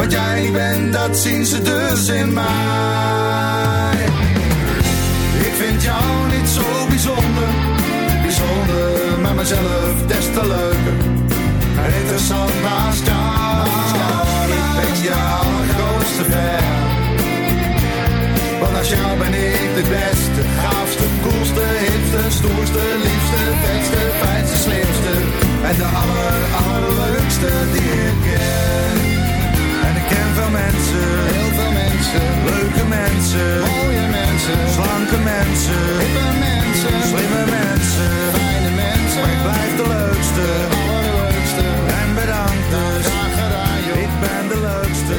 Wat jij bent, dat zien ze dus in mij. Ik vind jou niet zo bijzonder, bijzonder, maar mezelf des te leuker. Interessant naast jou, ik ben je allergrootste fan. Want als jou ben ik de beste, gaafste, koelste, hipste, stoerste, liefste, vetste, fijnste, slimste. En de aller, allerleukste die ik ken. Veel mensen, heel veel mensen, leuke mensen, mooie mensen, slanke mensen, hippe mensen, slimme mensen, fijne mensen. Maar ik blijf de leukste, allerleukste. En bedankt dus, graag gedaan joh. De ik ben de leukste,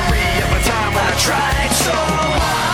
tried so hard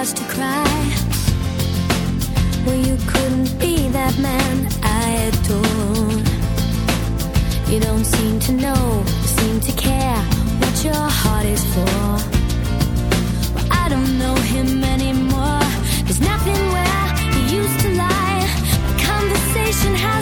was to cry. Well, you couldn't be that man I adored. You don't seem to know, seem to care what your heart is for. Well, I don't know him anymore. There's nothing where he used to lie. The Conversation has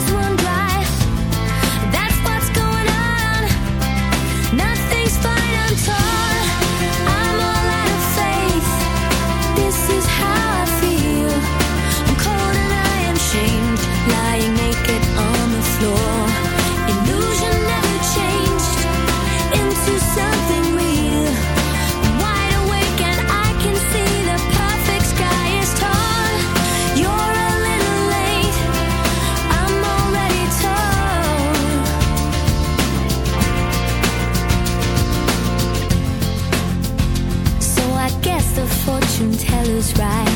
right.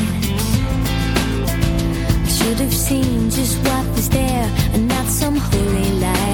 I should have seen just what was there and not some holy light.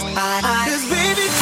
Eyes, eyes. Cause baby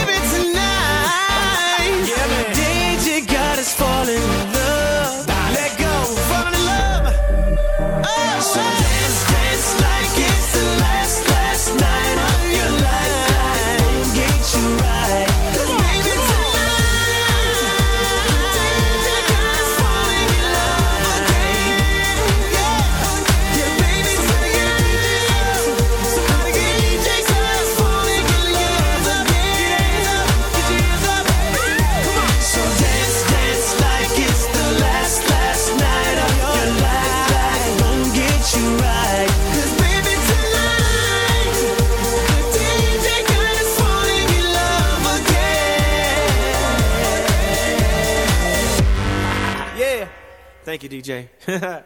Thank you, DJ.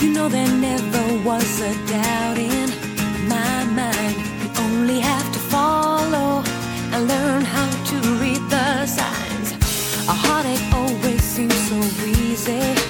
You know there never was a doubt in my mind. You only have to follow and learn how to read the signs. A heartache always seems so easy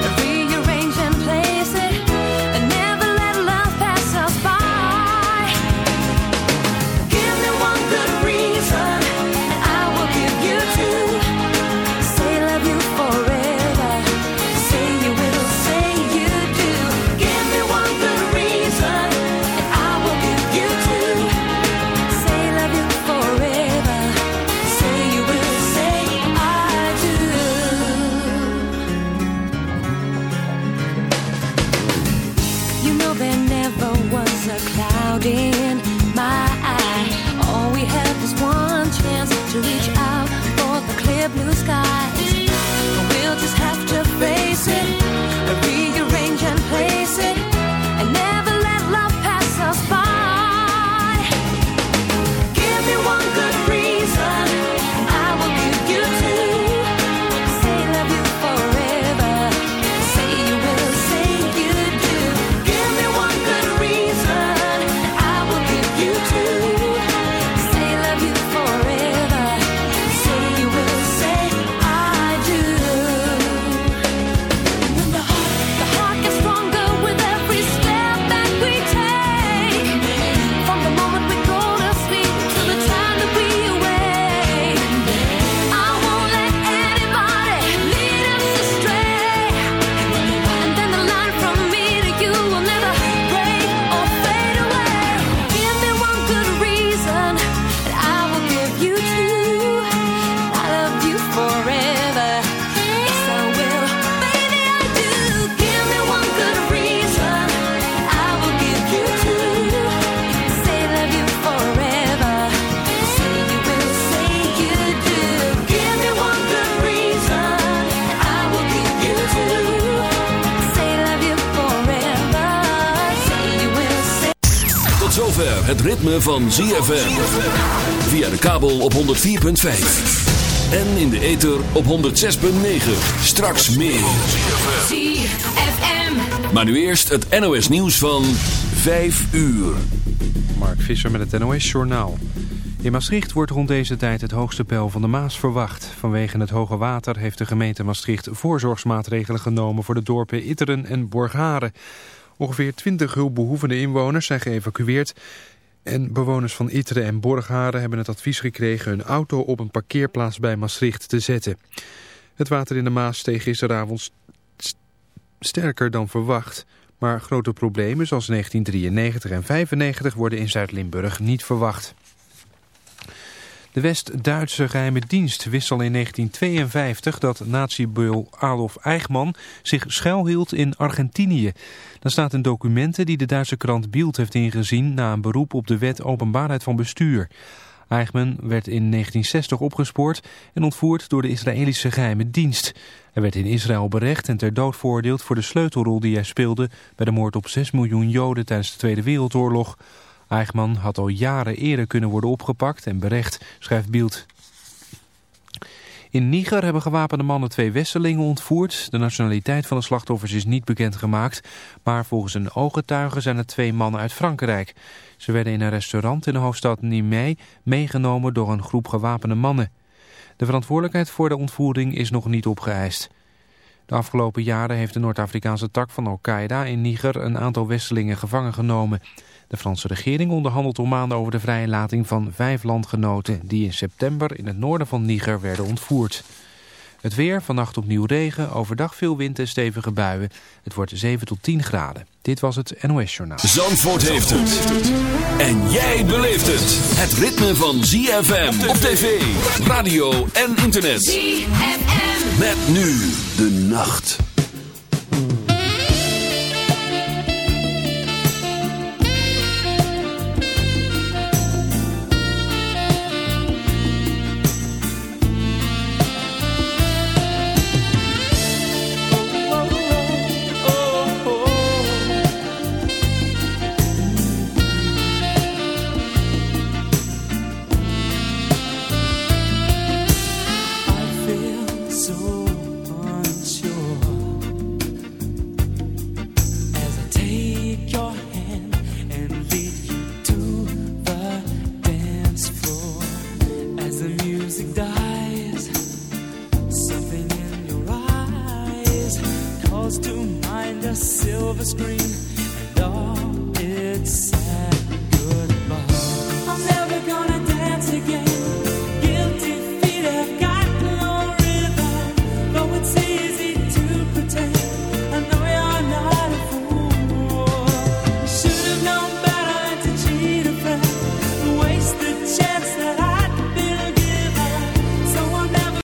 het ritme van ZFM. Via de kabel op 104.5. En in de ether op 106.9. Straks meer. ZFM. Maar nu eerst het NOS nieuws van 5 uur. Mark Visser met het NOS Journaal. In Maastricht wordt rond deze tijd het hoogste peil van de Maas verwacht. Vanwege het hoge water heeft de gemeente Maastricht voorzorgsmaatregelen genomen voor de dorpen Itteren en Borgharen. Ongeveer 20 hulpbehoevende inwoners zijn geëvacueerd. En bewoners van Itteren en Borgharen hebben het advies gekregen hun auto op een parkeerplaats bij Maastricht te zetten. Het water in de Maas steeg gisteravond st- sterker dan verwacht. Maar grote problemen zoals 1993 en 95 worden in Zuid-Limburg niet verwacht. De West-Duitse geheime dienst wist al in 1952 dat nazi-beul Adolf Eichmann zich schuilhield in Argentinië. Dat staat in documenten die de Duitse krant Bild heeft ingezien na een beroep op de wet openbaarheid van bestuur. Eichmann werd in 1960 opgespoord en ontvoerd door de Israëlische geheime dienst. Hij werd in Israël berecht en ter dood veroordeeld voor de sleutelrol die hij speelde bij de moord op 6 miljoen Joden tijdens de Tweede Wereldoorlog. Eichmann had al jaren eerder kunnen worden opgepakt en berecht, schrijft Bild. In Niger hebben gewapende mannen twee Westelingen ontvoerd. De nationaliteit van de slachtoffers is niet bekendgemaakt. Maar volgens een ooggetuige zijn het twee mannen uit Frankrijk. Ze werden in een restaurant in de hoofdstad Niamey meegenomen door een groep gewapende mannen. De verantwoordelijkheid voor de ontvoering is nog niet opgeëist. De afgelopen jaren heeft de Noord-Afrikaanse tak van Al-Qaeda in Niger een aantal Westelingen gevangen genomen. De Franse regering onderhandelt al maanden over de vrijlating van vijf landgenoten die in september in het noorden van Niger werden ontvoerd. Het weer, vannacht opnieuw regen, overdag veel wind en stevige buien. Het wordt 7 tot 10 graden. Dit was het NOS Journaal. Zandvoort heeft het. En jij beleeft het. Het ritme van ZFM op tv, radio en internet. ZFM. Met nu de nacht.